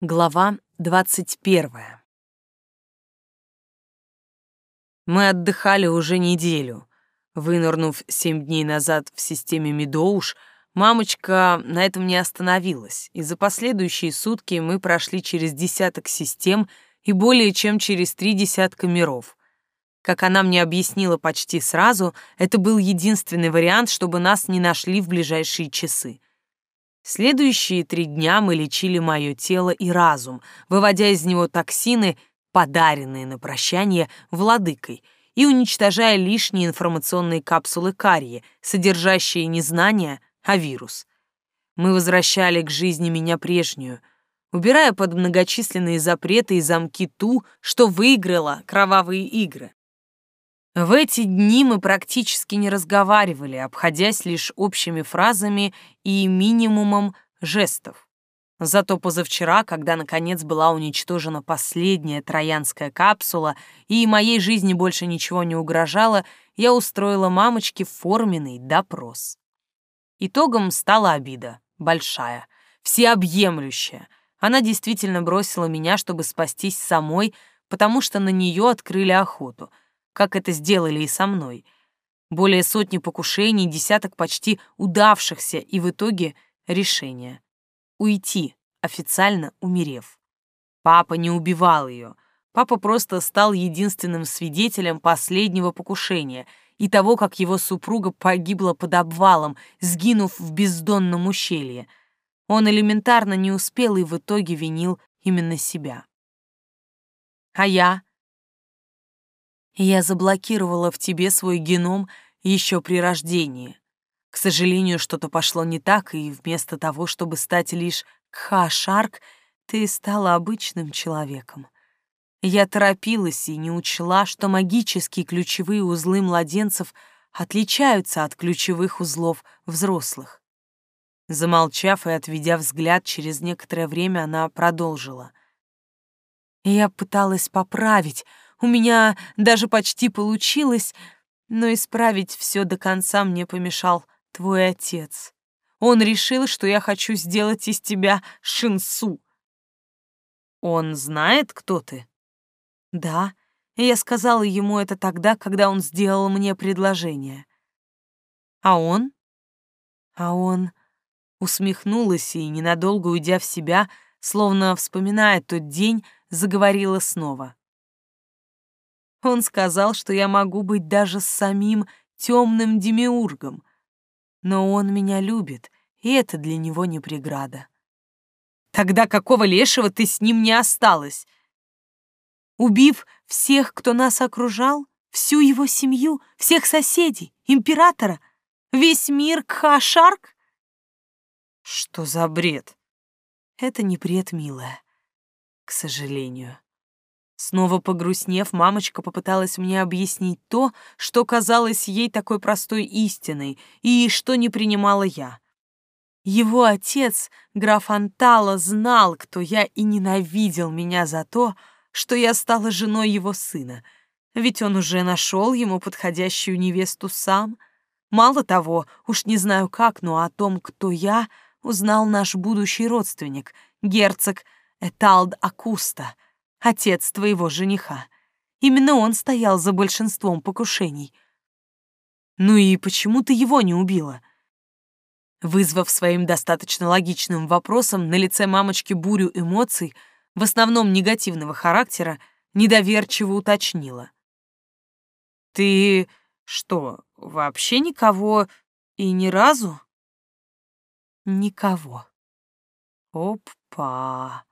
Глава двадцать первая. Мы отдыхали уже неделю. Вынырнув семь дней назад в системе Медоуш, мамочка на этом не остановилась, и за последующие сутки мы прошли через десяток систем и более чем через три десятка миров. Как она мне объяснила почти сразу, это был единственный вариант, чтобы нас не нашли в ближайшие часы — Следующие три дня мы лечили мое тело и разум, выводя из него токсины, подаренные на прощание владыкой, и уничтожая лишние информационные капсулы карии, содержащие не знания, а вирус. Мы возвращали к жизни меня прежнюю, убирая под многочисленные запреты и замки ту, что выиграла кровавые игры. В эти дни мы практически не разговаривали, обходясь лишь общими фразами и минимумом жестов. Зато позавчера, когда наконец была уничтожена последняя троянская капсула и моей жизни больше ничего не угрожало, я устроила мамочке форменный допрос. Итогом стала обида, большая, всеобъемлющая. Она действительно бросила меня, чтобы спастись самой, потому что на нее открыли охоту — как это сделали и со мной. Более сотни покушений, десяток почти удавшихся, и в итоге решение — уйти, официально умерев. Папа не убивал ее. Папа просто стал единственным свидетелем последнего покушения и того, как его супруга погибла под обвалом, сгинув в бездонном ущелье. Он элементарно не успел и в итоге винил именно себя. А я я заблокировала в тебе свой геном еще при рождении. К сожалению, что-то пошло не так, и вместо того, чтобы стать лишь Кха-Шарк, ты стала обычным человеком. Я торопилась и не учла, что магические ключевые узлы младенцев отличаются от ключевых узлов взрослых. Замолчав и отведя взгляд, через некоторое время она продолжила. Я пыталась поправить, у меня даже почти получилось, но исправить все до конца мне помешал твой отец. Он решил, что я хочу сделать из тебя Шинсу. Он знает, кто ты? Да, я сказала ему это тогда, когда он сделал мне предложение. А он? А он усмехнулась и, ненадолго уйдя в себя, словно вспоминая тот день, заговорила снова. Он сказал, что я могу быть даже с самим темным демиургом. Но он меня любит, и это для него не преграда. Тогда какого лешего ты с ним не осталась? Убив всех, кто нас окружал, всю его семью, всех соседей, императора, весь мир Кхашарк? Что за бред? Это не бред, милая, к сожалению. Снова погрустнев, мамочка попыталась мне объяснить то, что казалось ей такой простой истиной и что не принимала я. Его отец, граф Антала, знал, кто я, и ненавидел меня за то, что я стала женой его сына, ведь он уже нашел ему подходящую невесту сам. Мало того, уж не знаю как, но о том, кто я, узнал наш будущий родственник, герцог Эталд Акуста — отец твоего жениха. Именно он стоял за большинством покушений. Ну и почему ты его не убила? Вызвав своим достаточно логичным вопросом на лице мамочки бурю эмоций, в основном негативного характера, недоверчиво уточнила. «Ты что, вообще никого и ни разу?» «Никого». «Опа!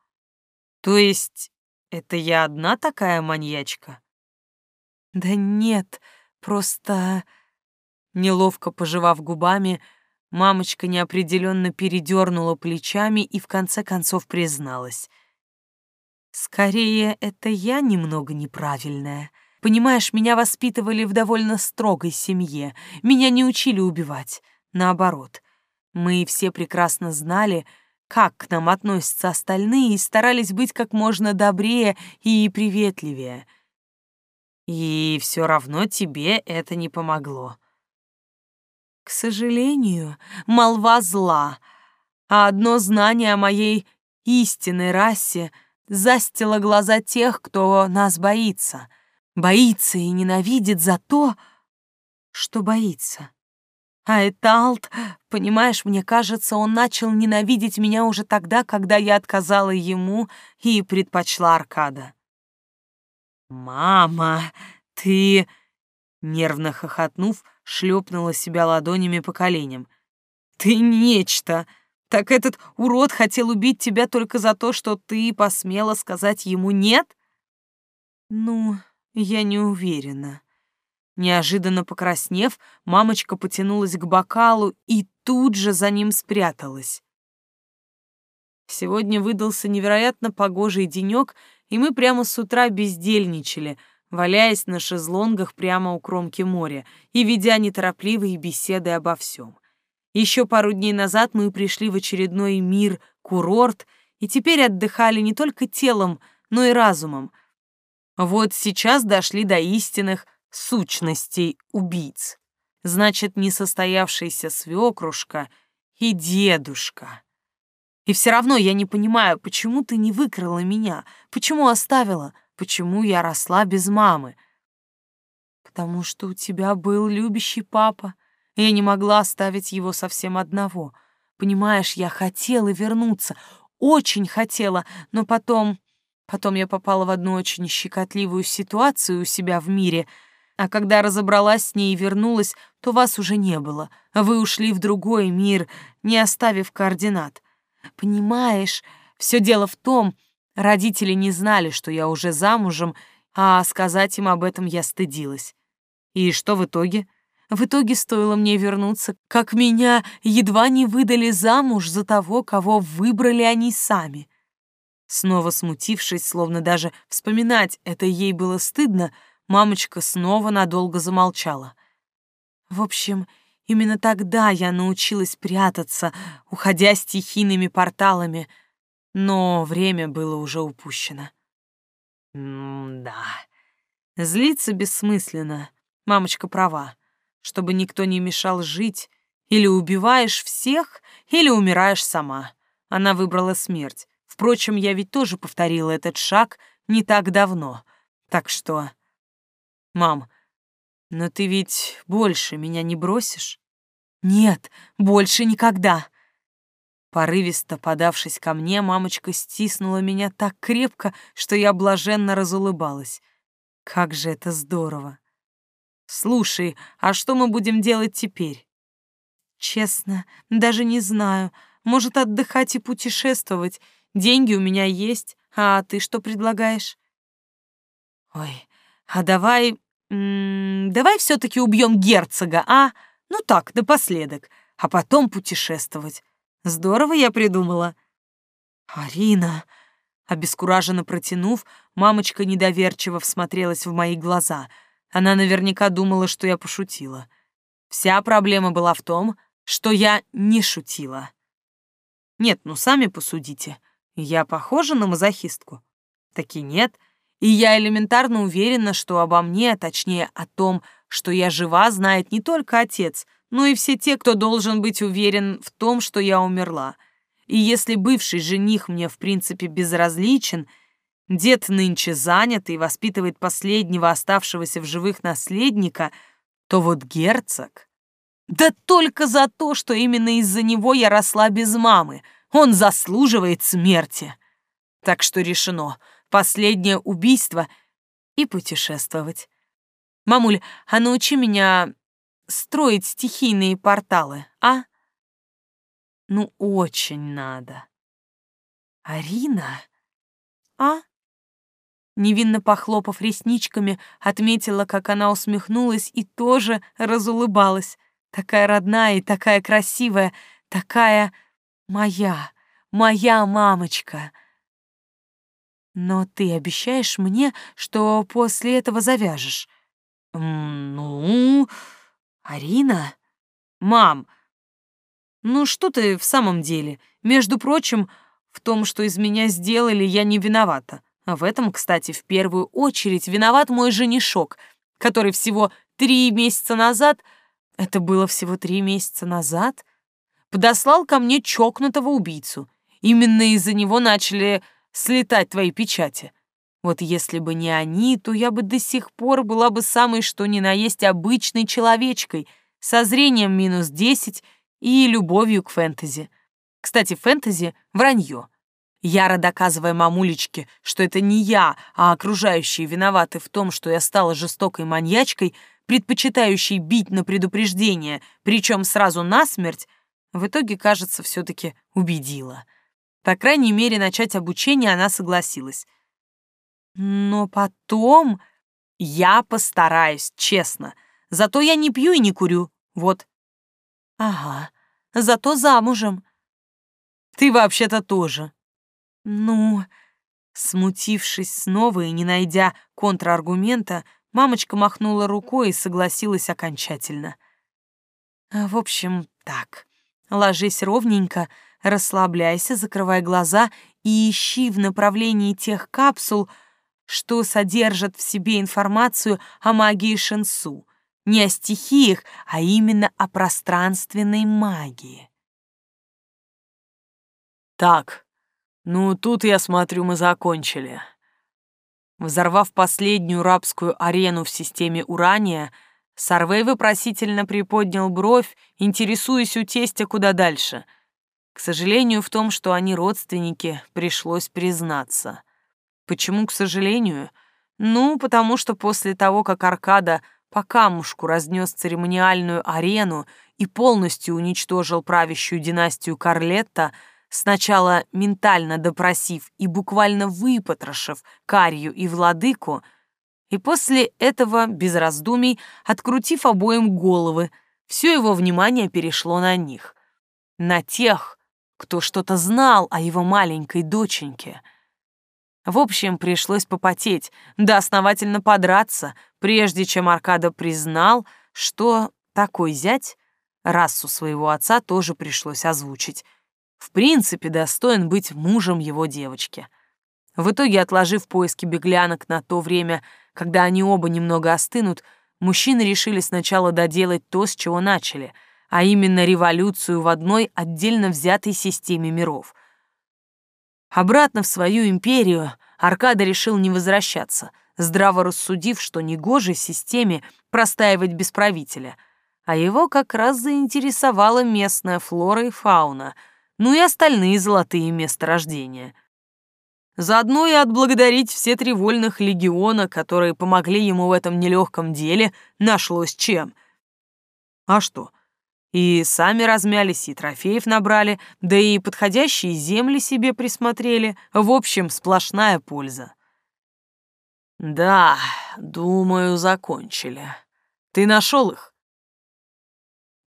То есть это я одна такая маньячка? Да нет, просто... Неловко пожевав губами, мамочка неопределенно передернула плечами и в конце концов призналась. Скорее, это я немного неправильная. Понимаешь, меня воспитывали в довольно строгой семье. Меня не учили убивать. Наоборот. Мы все прекрасно знали, как к нам относятся остальные, и старались быть как можно добрее и приветливее. И все равно тебе это не помогло. К сожалению, молва зла, а одно знание о моей истинной расе застила глаза тех, кто нас боится. Боится и ненавидит за то, что боится. А Эталт, понимаешь, мне кажется, он начал ненавидеть меня уже тогда, когда я отказала ему и предпочла Аркада. «Мама, ты...» Нервно хохотнув, шлепнула себя ладонями по коленям. «Ты нечто! Так этот урод хотел убить тебя только за то, что ты посмела сказать ему «нет»?» «Ну, я не уверена». Неожиданно покраснев, мамочка потянулась к бокалу и тут же за ним спряталась. Сегодня выдался невероятно погожий денек, и мы прямо с утра бездельничали, валяясь на шезлонгах прямо у кромки моря и ведя неторопливые беседы обо всем. Еще пару дней назад мы пришли в очередной мир, курорт, и теперь отдыхали не только телом, но и разумом. Вот сейчас дошли до истинных сущностей убийц. Значит, несостоявшаяся свекрушка и дедушка. И все равно я не понимаю, почему ты не выкрала меня, почему оставила, почему я росла без мамы. Потому что у тебя был любящий папа, и я не могла оставить его совсем одного. Понимаешь, я хотела вернуться, очень хотела, но потом... Потом я попала в одну очень щекотливую ситуацию у себя в мире — а когда разобралась с ней и вернулась, то вас уже не было. Вы ушли в другой мир, не оставив координат. Понимаешь, все дело в том, родители не знали, что я уже замужем, а сказать им об этом я стыдилась. И что в итоге? В итоге стоило мне вернуться, как меня едва не выдали замуж за того, кого выбрали они сами. Снова смутившись, словно даже вспоминать это ей было стыдно, мамочка снова надолго замолчала. В общем, именно тогда я научилась прятаться, уходя стихийными порталами, но время было уже упущено. М-да. Злиться бессмысленно. Мамочка права. Чтобы никто не мешал жить, или убиваешь всех, или умираешь сама. Она выбрала смерть. Впрочем, я ведь тоже повторила этот шаг не так давно. Так что «Мам, но ты ведь больше меня не бросишь?» «Нет, больше никогда!» Порывисто подавшись ко мне, мамочка стиснула меня так крепко, что я блаженно разулыбалась. Как же это здорово! Слушай, а что мы будем делать теперь? Честно, даже не знаю. Может, отдыхать и путешествовать. Деньги у меня есть. А ты что предлагаешь? Ой, а давай Давай все-таки убьем герцога, а? Ну так, напоследок, а потом путешествовать. Здорово я придумала. Арина, обескураженно протянув, мамочка недоверчиво всмотрелась в мои глаза. Она наверняка думала, что я пошутила. Вся проблема была в том, что я не шутила. Нет, ну сами посудите. Я похожа на мазохистку? Таки нет. И я элементарно уверена, что обо мне, а точнее о том, что я жива, знает не только отец, но и все те, кто должен быть уверен в том, что я умерла. И если бывший жених мне в принципе безразличен, дед нынче занят и воспитывает последнего оставшегося в живых наследника, то вот герцог... Да только за то, что именно из-за него я росла без мамы. Он заслуживает смерти. Так что решено — последнее убийство и путешествовать. Мамуль, а научи меня строить стихийные порталы, а? Ну, очень надо. Арина? А? Невинно похлопав ресничками, отметила, как она усмехнулась и тоже разулыбалась. Такая родная и такая красивая, такая моя, моя мамочка. Но ты обещаешь мне, что после этого завяжешь? Ну, Арина? Мам, ну что ты в самом деле? Между прочим, в том, что из меня сделали, я не виновата. А в этом, кстати, в первую очередь виноват мой женишок, который всего три месяца назад, это было всего три месяца назад, подослал ко мне чокнутого убийцу — Именно из-за него начали слетать твои печати. Вот если бы не они, то я бы до сих пор была бы самой что ни на есть обычной человечкой, со зрением минус десять и любовью к фэнтези. Кстати, фэнтези — вранье. Яро доказывая мамулечке, что это не я, а окружающие виноваты в том, что я стала жестокой маньячкой, предпочитающей бить на предупреждение, причем сразу насмерть, в итоге, кажется, все-таки убедила. По крайней мере, начать обучение она согласилась. Но потом я постараюсь, честно. Зато я не пью и не курю. Вот. Ага, зато замужем. Ты вообще-то тоже. Ну, смутившись снова и не найдя контраргумента, мамочка махнула рукой и согласилась окончательно. В общем, так. Ложись ровненько, расслабляйся, закрывай глаза и ищи в направлении тех капсул, что содержат в себе информацию о магии Шенсу. Не о стихиях, а именно о пространственной магии. Так, ну тут, я смотрю, мы закончили. Взорвав последнюю рабскую арену в системе Урания, Сарвей вопросительно приподнял бровь, интересуясь у тестя куда дальше. К сожалению, в том, что они родственники, пришлось признаться. Почему, к сожалению? Ну, потому что после того, как Аркада по камушку разнес церемониальную арену и полностью уничтожил правящую династию Карлетта, сначала ментально допросив и буквально выпотрошив Карью и Владыку, и после этого, без раздумий, открутив обоим головы, все его внимание перешло на них. На тех, кто что-то знал о его маленькой доченьке. В общем, пришлось попотеть, да основательно подраться, прежде чем Аркада признал, что такой зять, расу своего отца тоже пришлось озвучить, в принципе достоин быть мужем его девочки. В итоге, отложив поиски беглянок на то время, когда они оба немного остынут, мужчины решили сначала доделать то, с чего начали, а именно революцию в одной отдельно взятой системе миров. Обратно в свою империю Аркада решил не возвращаться, здраво рассудив, что негоже системе простаивать без правителя, а его как раз заинтересовала местная флора и фауна, ну и остальные золотые месторождения — Заодно и отблагодарить все три вольных легиона, которые помогли ему в этом нелегком деле, нашлось чем. А что? И сами размялись, и трофеев набрали, да и подходящие земли себе присмотрели. В общем, сплошная польза. Да, думаю, закончили. Ты нашел их?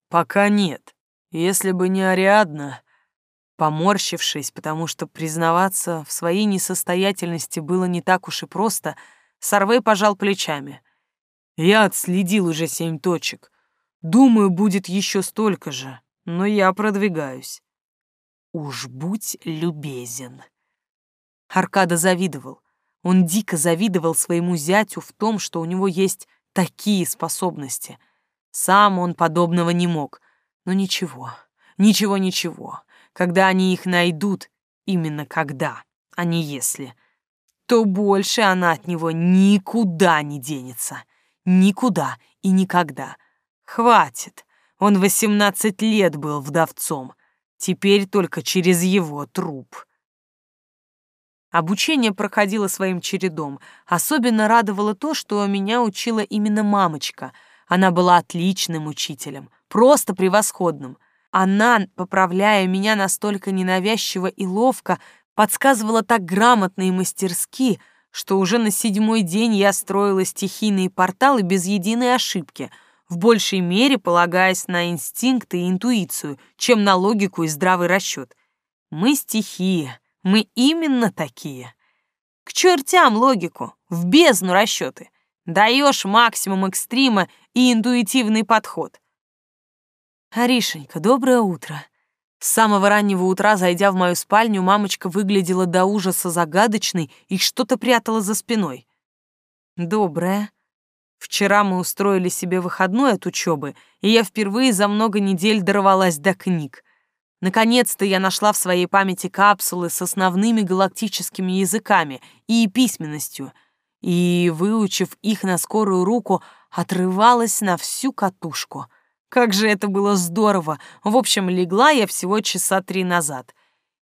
Пока нет. Если бы не Ариадна, Поморщившись, потому что признаваться в своей несостоятельности было не так уж и просто, Сарвей пожал плечами. «Я отследил уже семь точек. Думаю, будет еще столько же, но я продвигаюсь». «Уж будь любезен». Аркада завидовал. Он дико завидовал своему зятю в том, что у него есть такие способности. Сам он подобного не мог. Но ничего, ничего, ничего когда они их найдут, именно когда, а не если, то больше она от него никуда не денется. Никуда и никогда. Хватит. Он восемнадцать лет был вдовцом. Теперь только через его труп. Обучение проходило своим чередом. Особенно радовало то, что меня учила именно мамочка. Она была отличным учителем, просто превосходным. Она, поправляя меня настолько ненавязчиво и ловко, подсказывала так грамотно и мастерски, что уже на седьмой день я строила стихийные порталы без единой ошибки, в большей мере полагаясь на инстинкты и интуицию, чем на логику и здравый расчет. Мы стихии, мы именно такие. К чертям логику, в бездну расчеты. Даешь максимум экстрима и интуитивный подход — «Аришенька, доброе утро!» С самого раннего утра, зайдя в мою спальню, мамочка выглядела до ужаса загадочной и что-то прятала за спиной. «Доброе. Вчера мы устроили себе выходной от учебы, и я впервые за много недель дорвалась до книг. Наконец-то я нашла в своей памяти капсулы с основными галактическими языками и письменностью, и, выучив их на скорую руку, отрывалась на всю катушку. Как же это было здорово! В общем, легла я всего часа три назад.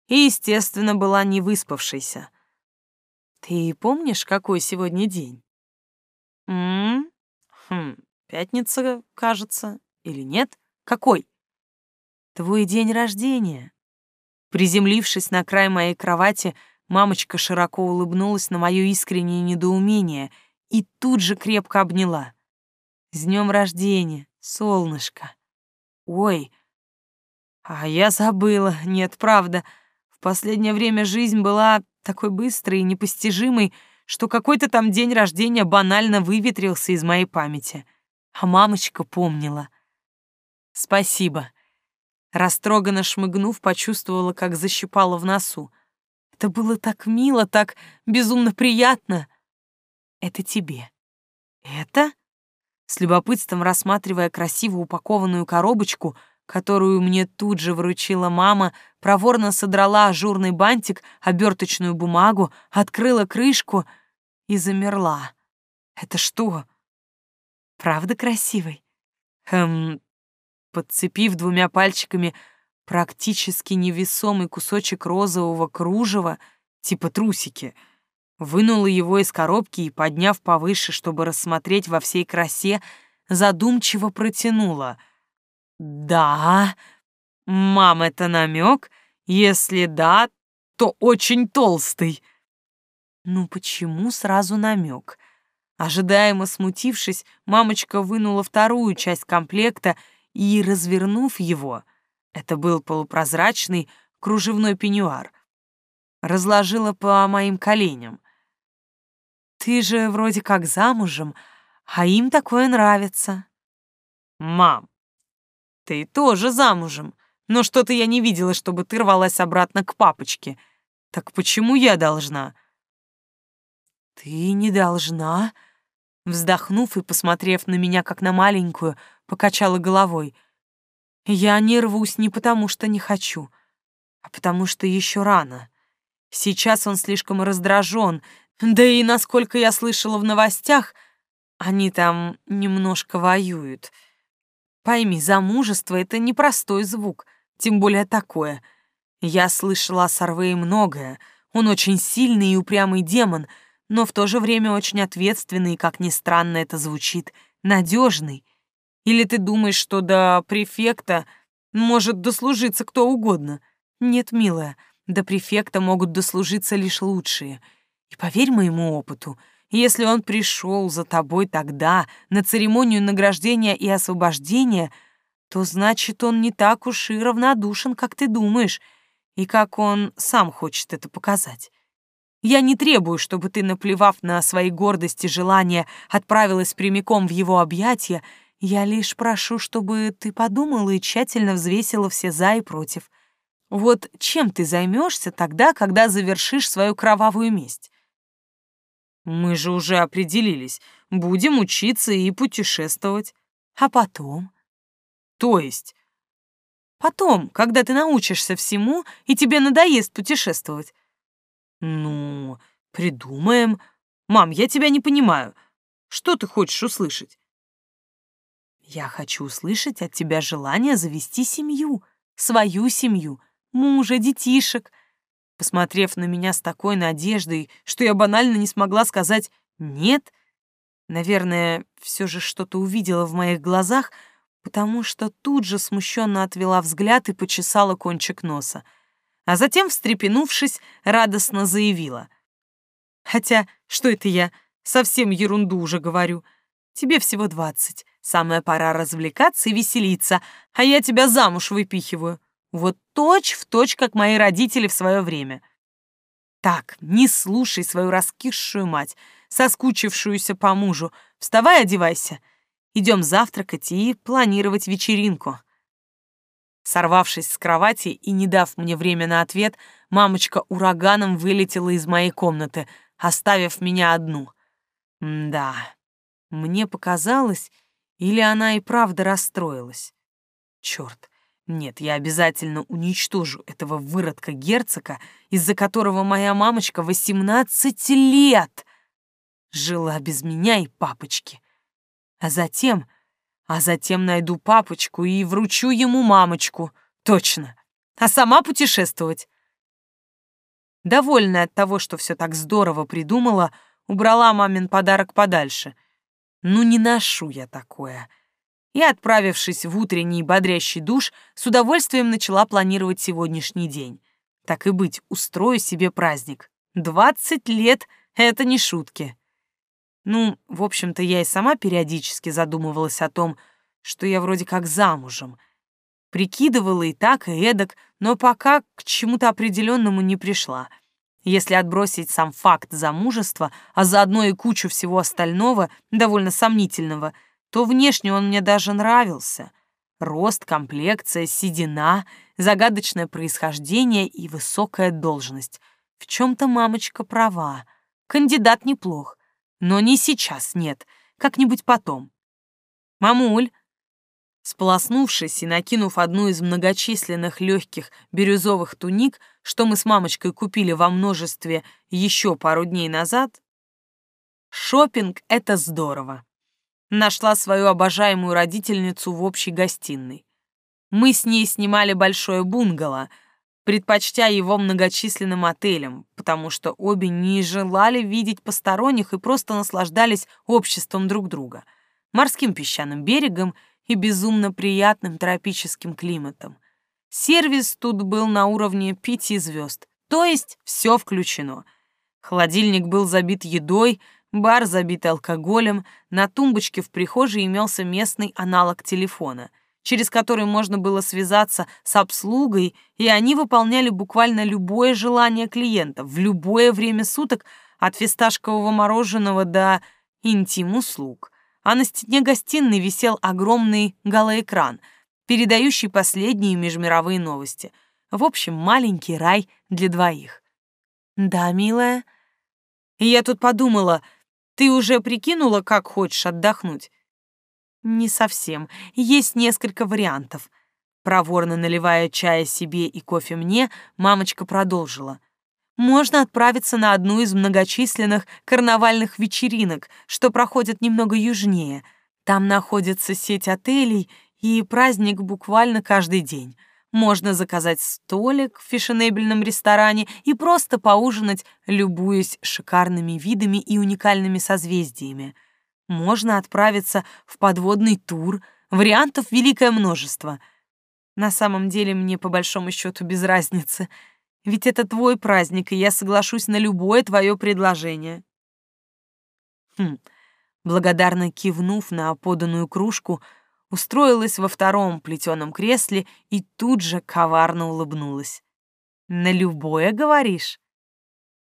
И, естественно, была не выспавшейся. Ты помнишь, какой сегодня день? М, Хм, пятница, кажется, или нет? Какой? Твой день рождения. Приземлившись на край моей кровати, мамочка широко улыбнулась на мое искреннее недоумение и тут же крепко обняла. С днем рождения, солнышко. Ой, а я забыла, нет, правда. В последнее время жизнь была такой быстрой и непостижимой, что какой-то там день рождения банально выветрился из моей памяти. А мамочка помнила. Спасибо. Растроганно шмыгнув, почувствовала, как защипала в носу. Это было так мило, так безумно приятно. Это тебе. Это? С любопытством рассматривая красиво упакованную коробочку, которую мне тут же вручила мама, проворно содрала ажурный бантик, оберточную бумагу, открыла крышку и замерла. Это что? Правда красивый? Хм, подцепив двумя пальчиками практически невесомый кусочек розового кружева, типа трусики, вынула его из коробки и, подняв повыше, чтобы рассмотреть во всей красе, задумчиво протянула. «Да, мам, это намек? Если да, то очень толстый». Ну почему сразу намек? Ожидаемо смутившись, мамочка вынула вторую часть комплекта и, развернув его, это был полупрозрачный кружевной пеньюар, разложила по моим коленям. «Ты же вроде как замужем, а им такое нравится». «Мам, ты тоже замужем, но что-то я не видела, чтобы ты рвалась обратно к папочке. Так почему я должна?» «Ты не должна?» Вздохнув и посмотрев на меня, как на маленькую, покачала головой. «Я не рвусь не потому, что не хочу, а потому что еще рано. Сейчас он слишком раздражен, да и, насколько я слышала в новостях, они там немножко воюют. Пойми, замужество — это непростой звук, тем более такое. Я слышала о Сарвее многое. Он очень сильный и упрямый демон — но в то же время очень ответственный, как ни странно это звучит, надежный. Или ты думаешь, что до префекта может дослужиться кто угодно? Нет, милая, до префекта могут дослужиться лишь лучшие. И поверь моему опыту, если он пришел за тобой тогда на церемонию награждения и освобождения, то значит, он не так уж и равнодушен, как ты думаешь, и как он сам хочет это показать. Я не требую, чтобы ты, наплевав на свои гордости и желания, отправилась прямиком в его объятия. Я лишь прошу, чтобы ты подумала и тщательно взвесила все «за» и «против». Вот чем ты займешься тогда, когда завершишь свою кровавую месть? Мы же уже определились. Будем учиться и путешествовать. А потом? То есть? Потом, когда ты научишься всему, и тебе надоест путешествовать. «Ну, придумаем. Мам, я тебя не понимаю. Что ты хочешь услышать?» «Я хочу услышать от тебя желание завести семью, свою семью, мужа, детишек». Посмотрев на меня с такой надеждой, что я банально не смогла сказать «нет», наверное, все же что-то увидела в моих глазах, потому что тут же смущенно отвела взгляд и почесала кончик носа — а затем, встрепенувшись, радостно заявила. «Хотя, что это я? Совсем ерунду уже говорю. Тебе всего двадцать. Самая пора развлекаться и веселиться, а я тебя замуж выпихиваю. Вот точь в точь, как мои родители в свое время. Так, не слушай свою раскисшую мать, соскучившуюся по мужу. Вставай, одевайся. Идем завтракать и планировать вечеринку. Сорвавшись с кровати и не дав мне время на ответ, мамочка ураганом вылетела из моей комнаты, оставив меня одну. да, мне показалось, или она и правда расстроилась. Черт, Нет, я обязательно уничтожу этого выродка герцога, из-за которого моя мамочка 18 лет жила без меня и папочки. А затем... А затем найду папочку и вручу ему мамочку. Точно. А сама путешествовать. Довольная от того, что все так здорово придумала, убрала мамин подарок подальше. Ну не ношу я такое. И, отправившись в утренний бодрящий душ, с удовольствием начала планировать сегодняшний день. Так и быть, устрою себе праздник. Двадцать лет — это не шутки. Ну, в общем-то, я и сама периодически задумывалась о том, что я вроде как замужем. Прикидывала и так, и эдак, но пока к чему-то определенному не пришла. Если отбросить сам факт замужества, а заодно и кучу всего остального, довольно сомнительного, то внешне он мне даже нравился. Рост, комплекция, седина, загадочное происхождение и высокая должность. В чем-то мамочка права. Кандидат неплох. Но не сейчас, нет, как-нибудь потом. Мамуль, Сполоснувшись и накинув одну из многочисленных легких бирюзовых туник, что мы с мамочкой купили во множестве еще пару дней назад, шопинг это здорово. Нашла свою обожаемую родительницу в общей гостиной. Мы с ней снимали большое бунгало, предпочтя его многочисленным отелям, потому что обе не желали видеть посторонних и просто наслаждались обществом друг друга, морским песчаным берегом и безумно приятным тропическим климатом. Сервис тут был на уровне пяти звезд, то есть все включено. Холодильник был забит едой, бар забит алкоголем, на тумбочке в прихожей имелся местный аналог телефона, через который можно было связаться с обслугой, и они выполняли буквально любое желание клиента в любое время суток от фисташкового мороженого до интим-услуг а на стене гостиной висел огромный галоэкран, передающий последние межмировые новости. В общем, маленький рай для двоих. «Да, милая?» я тут подумала, ты уже прикинула, как хочешь отдохнуть? Не совсем. Есть несколько вариантов. Проворно наливая чая себе и кофе мне, мамочка продолжила — можно отправиться на одну из многочисленных карнавальных вечеринок, что проходят немного южнее. Там находится сеть отелей, и праздник буквально каждый день. Можно заказать столик в фешенебельном ресторане и просто поужинать, любуясь шикарными видами и уникальными созвездиями. Можно отправиться в подводный тур, вариантов великое множество. На самом деле мне по большому счету без разницы — ведь это твой праздник, и я соглашусь на любое твое предложение. Хм, благодарно кивнув на поданную кружку, устроилась во втором плетеном кресле и тут же коварно улыбнулась. «На любое, говоришь?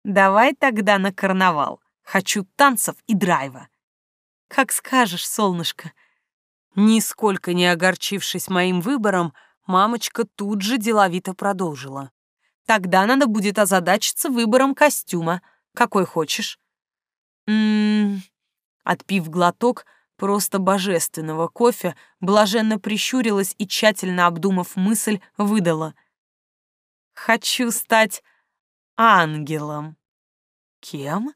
Давай тогда на карнавал. Хочу танцев и драйва». «Как скажешь, солнышко». Нисколько не огорчившись моим выбором, мамочка тут же деловито продолжила. Тогда надо будет озадачиться выбором костюма. Какой хочешь. Ммм... Отпив глоток просто божественного кофе, блаженно прищурилась и, тщательно обдумав мысль, выдала. «Хочу стать ангелом». «Кем?»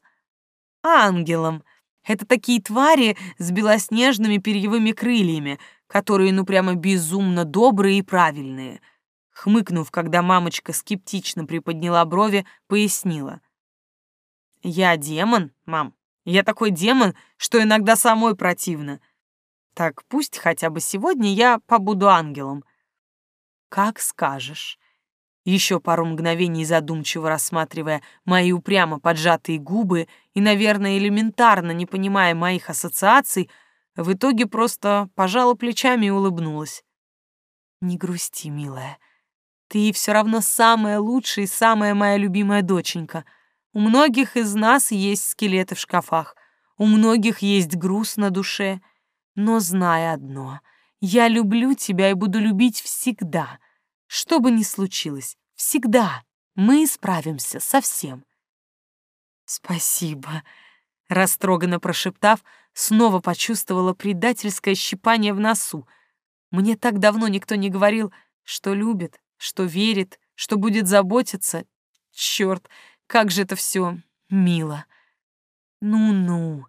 «Ангелом. Это такие твари с белоснежными перьевыми крыльями, которые ну прямо безумно добрые и правильные». Хмыкнув, когда мамочка скептично приподняла брови, пояснила. «Я демон, мам. Я такой демон, что иногда самой противно. Так пусть хотя бы сегодня я побуду ангелом». «Как скажешь». Еще пару мгновений задумчиво рассматривая мои упрямо поджатые губы и, наверное, элементарно не понимая моих ассоциаций, в итоге просто пожала плечами и улыбнулась. «Не грусти, милая. Ты все равно самая лучшая и самая моя любимая доченька. У многих из нас есть скелеты в шкафах, у многих есть груз на душе. Но знай одно, я люблю тебя и буду любить всегда. Что бы ни случилось, всегда мы справимся со всем. Спасибо, растроганно прошептав, снова почувствовала предательское щипание в носу. Мне так давно никто не говорил что любит, что верит, что будет заботиться. Черт, как же это все мило. Ну-ну.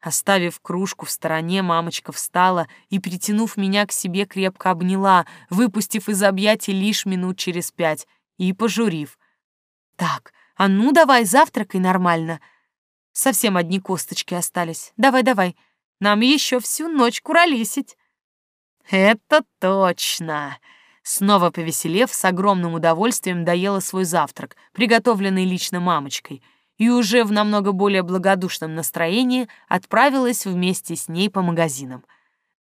Оставив кружку в стороне, мамочка встала и, притянув меня к себе, крепко обняла, выпустив из объятий лишь минут через пять и пожурив. «Так, а ну давай завтракай нормально. Совсем одни косточки остались. Давай-давай, нам еще всю ночь куролесить». «Это точно!» Снова повеселев, с огромным удовольствием доела свой завтрак, приготовленный лично мамочкой, и уже в намного более благодушном настроении отправилась вместе с ней по магазинам.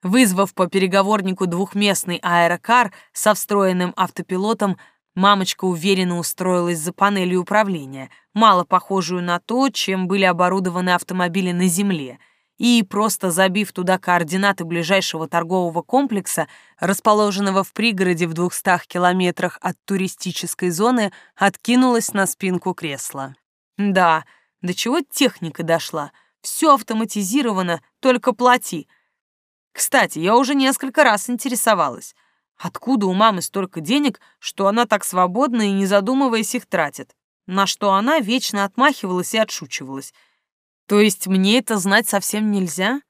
Вызвав по переговорнику двухместный аэрокар со встроенным автопилотом, мамочка уверенно устроилась за панелью управления, мало похожую на то, чем были оборудованы автомобили на земле — и, просто забив туда координаты ближайшего торгового комплекса, расположенного в пригороде в двухстах километрах от туристической зоны, откинулась на спинку кресла. Да, до чего техника дошла. Все автоматизировано, только плати. Кстати, я уже несколько раз интересовалась, откуда у мамы столько денег, что она так свободно и не задумываясь их тратит. На что она вечно отмахивалась и отшучивалась — то есть мне это знать совсем нельзя?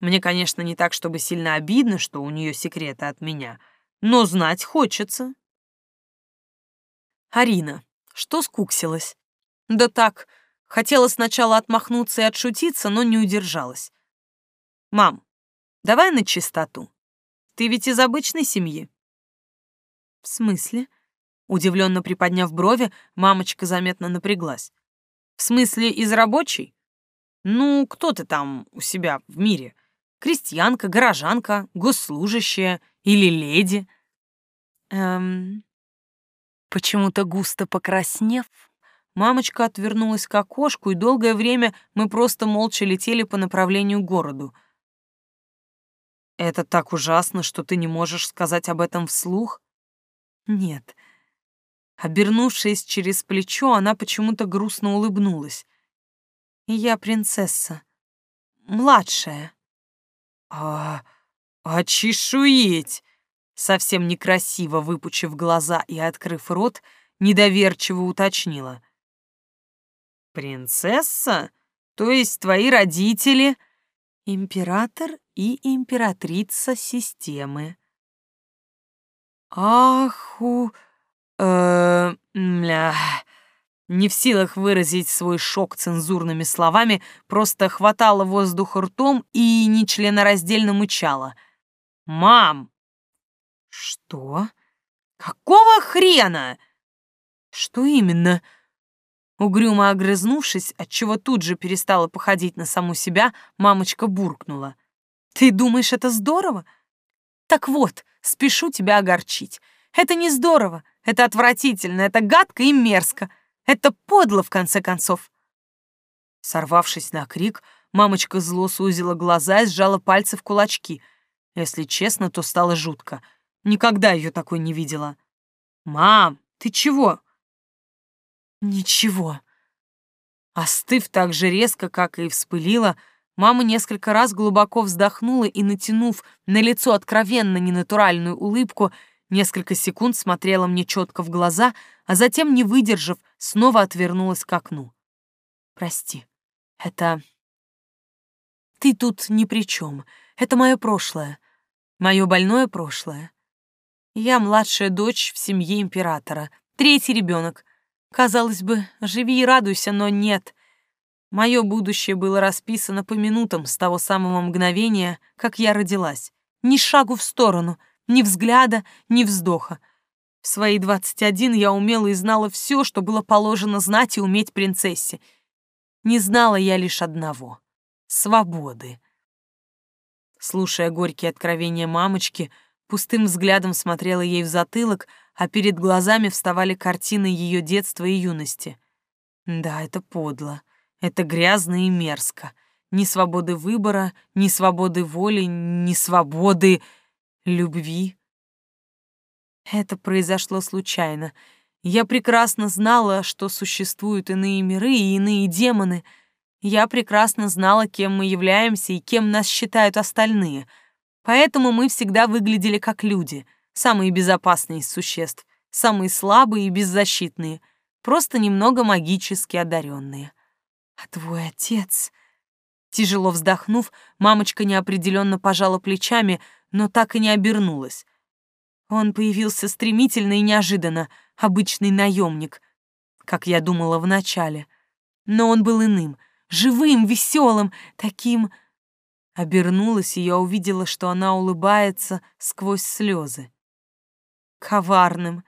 Мне, конечно, не так, чтобы сильно обидно, что у нее секреты от меня, но знать хочется. Арина, что скуксилась? Да так, хотела сначала отмахнуться и отшутиться, но не удержалась. Мам, давай на чистоту. Ты ведь из обычной семьи. В смысле? Удивленно приподняв брови, мамочка заметно напряглась. В смысле, из рабочей? Ну, кто ты там у себя в мире? Крестьянка, горожанка, госслужащая или леди? Эм... Почему-то густо покраснев, мамочка отвернулась к окошку, и долгое время мы просто молча летели по направлению к городу. «Это так ужасно, что ты не можешь сказать об этом вслух?» «Нет». Обернувшись через плечо, она почему-то грустно улыбнулась. Я принцесса. Младшая. А... а чешуеть! Совсем некрасиво выпучив глаза и открыв рот, недоверчиво уточнила. «Принцесса? То есть твои родители?» «Император и императрица системы». «Аху... э... мля...» Не в силах выразить свой шок цензурными словами, просто хватала воздух ртом и нечленораздельно мычала. «Мам!» «Что? Какого хрена?» «Что именно?» Угрюмо огрызнувшись, отчего тут же перестала походить на саму себя, мамочка буркнула. «Ты думаешь, это здорово? Так вот, спешу тебя огорчить. Это не здорово, это отвратительно, это гадко и мерзко. Это подло, в конце концов. Сорвавшись на крик, мамочка зло сузила глаза и сжала пальцы в кулачки. Если честно, то стало жутко. Никогда ее такой не видела. «Мам, ты чего?» «Ничего». Остыв так же резко, как и вспылила, мама несколько раз глубоко вздохнула и, натянув на лицо откровенно ненатуральную улыбку, Несколько секунд смотрела мне четко в глаза, а затем, не выдержав, снова отвернулась к окну. «Прости, это... Ты тут ни при чем. Это мое прошлое. Мое больное прошлое. Я младшая дочь в семье императора, третий ребенок. Казалось бы, живи и радуйся, но нет. Мое будущее было расписано по минутам с того самого мгновения, как я родилась. Ни шагу в сторону — ни взгляда, ни вздоха. В свои двадцать один я умела и знала все, что было положено знать и уметь принцессе. Не знала я лишь одного — свободы. Слушая горькие откровения мамочки, пустым взглядом смотрела ей в затылок, а перед глазами вставали картины ее детства и юности. Да, это подло, это грязно и мерзко. Ни свободы выбора, ни свободы воли, ни свободы любви. Это произошло случайно. Я прекрасно знала, что существуют иные миры и иные демоны. Я прекрасно знала, кем мы являемся и кем нас считают остальные. Поэтому мы всегда выглядели как люди, самые безопасные из существ, самые слабые и беззащитные, просто немного магически одаренные. А твой отец... Тяжело вздохнув, мамочка неопределенно пожала плечами, но так и не обернулась. Он появился стремительно и неожиданно, обычный наемник, как я думала вначале. Но он был иным, живым, веселым, таким... Обернулась, и я увидела, что она улыбается сквозь слезы. Коварным.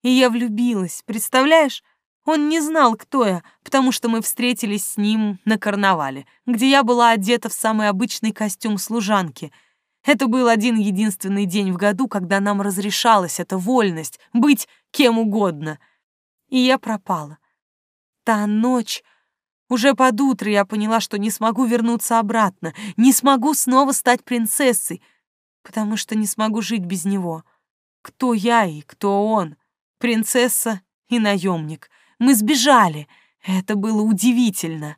И я влюбилась, представляешь? Он не знал, кто я, потому что мы встретились с ним на карнавале, где я была одета в самый обычный костюм служанки — это был один единственный день в году, когда нам разрешалась эта вольность быть кем угодно. И я пропала. Та ночь... Уже под утро я поняла, что не смогу вернуться обратно, не смогу снова стать принцессой, потому что не смогу жить без него. Кто я и кто он? Принцесса и наемник. Мы сбежали. Это было удивительно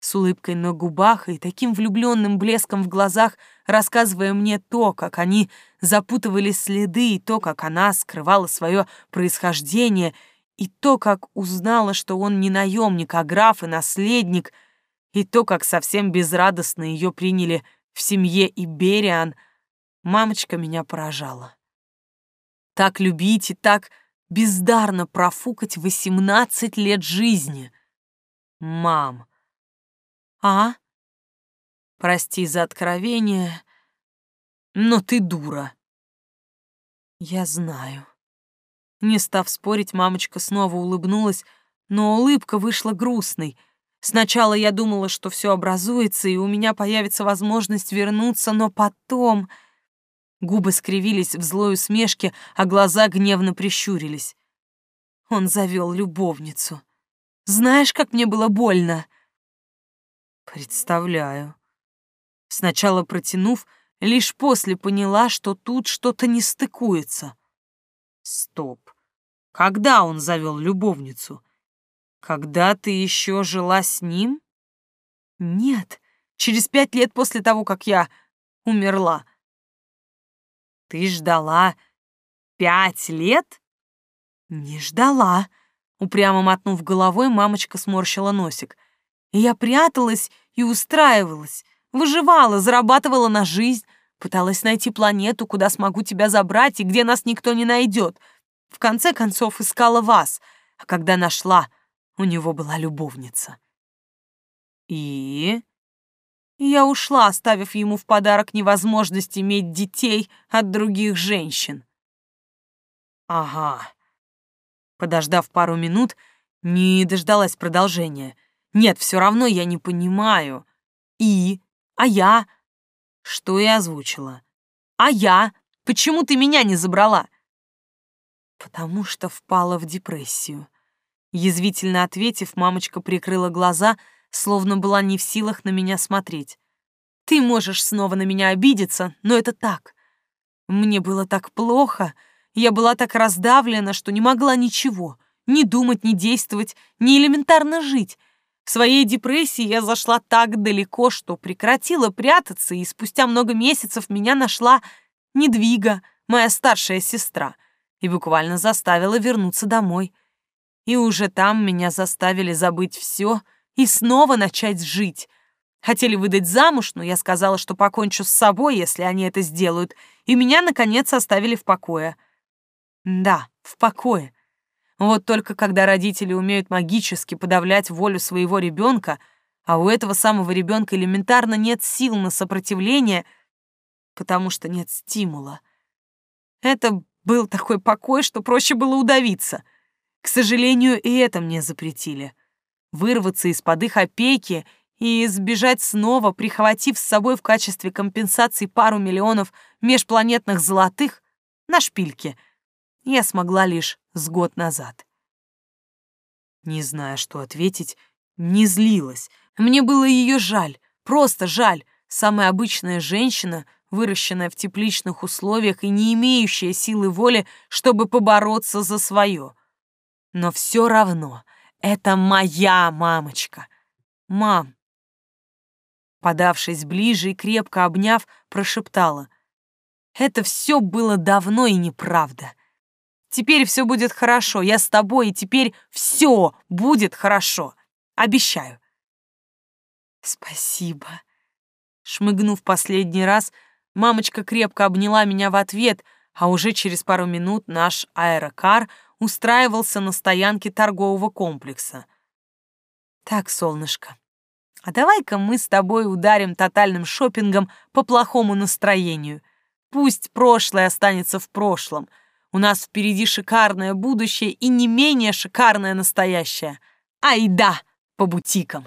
с улыбкой на губах и таким влюбленным блеском в глазах, рассказывая мне то, как они запутывали следы, и то, как она скрывала свое происхождение, и то, как узнала, что он не наемник, а граф и наследник, и то, как совсем безрадостно ее приняли в семье Ибериан, мамочка меня поражала. Так любить и так бездарно профукать восемнадцать лет жизни. Мам, а? Прости за откровение, но ты дура. Я знаю. Не став спорить, мамочка снова улыбнулась, но улыбка вышла грустной. Сначала я думала, что все образуется, и у меня появится возможность вернуться, но потом... Губы скривились в злой усмешке, а глаза гневно прищурились. Он завел любовницу. Знаешь, как мне было больно? Представляю. Сначала протянув, лишь после поняла, что тут что-то не стыкуется. Стоп. Когда он завел любовницу? Когда ты еще жила с ним? Нет, через пять лет после того, как я умерла. Ты ждала пять лет? Не ждала. Упрямо мотнув головой, мамочка сморщила носик — я пряталась и устраивалась, выживала, зарабатывала на жизнь, пыталась найти планету, куда смогу тебя забрать и где нас никто не найдет. В конце концов искала вас, а когда нашла, у него была любовница. И... Я ушла, оставив ему в подарок невозможность иметь детей от других женщин. Ага. Подождав пару минут, не дождалась продолжения — нет, все равно я не понимаю. И? А я? Что я озвучила? А я? Почему ты меня не забрала? Потому что впала в депрессию. Язвительно ответив, мамочка прикрыла глаза, словно была не в силах на меня смотреть. Ты можешь снова на меня обидеться, но это так. Мне было так плохо, я была так раздавлена, что не могла ничего, ни думать, ни действовать, ни элементарно жить — в своей депрессии я зашла так далеко, что прекратила прятаться, и спустя много месяцев меня нашла Недвига, моя старшая сестра, и буквально заставила вернуться домой. И уже там меня заставили забыть все и снова начать жить. Хотели выдать замуж, но я сказала, что покончу с собой, если они это сделают, и меня, наконец, оставили в покое. Да, в покое. Вот только когда родители умеют магически подавлять волю своего ребенка, а у этого самого ребенка элементарно нет сил на сопротивление, потому что нет стимула. Это был такой покой, что проще было удавиться. К сожалению, и это мне запретили. Вырваться из-под их опеки и сбежать снова, прихватив с собой в качестве компенсации пару миллионов межпланетных золотых на шпильке — я смогла лишь с год назад. Не зная, что ответить, не злилась. Мне было ее жаль, просто жаль. Самая обычная женщина, выращенная в тепличных условиях и не имеющая силы воли, чтобы побороться за свое. Но все равно это моя мамочка. Мам. Подавшись ближе и крепко обняв, прошептала. Это все было давно и неправда. Теперь все будет хорошо. Я с тобой, и теперь все будет хорошо. Обещаю. Спасибо. Шмыгнув последний раз, мамочка крепко обняла меня в ответ, а уже через пару минут наш аэрокар устраивался на стоянке торгового комплекса. Так, солнышко, а давай-ка мы с тобой ударим тотальным шопингом по плохому настроению. Пусть прошлое останется в прошлом — у нас впереди шикарное будущее и не менее шикарное настоящее. Ай да, по бутикам.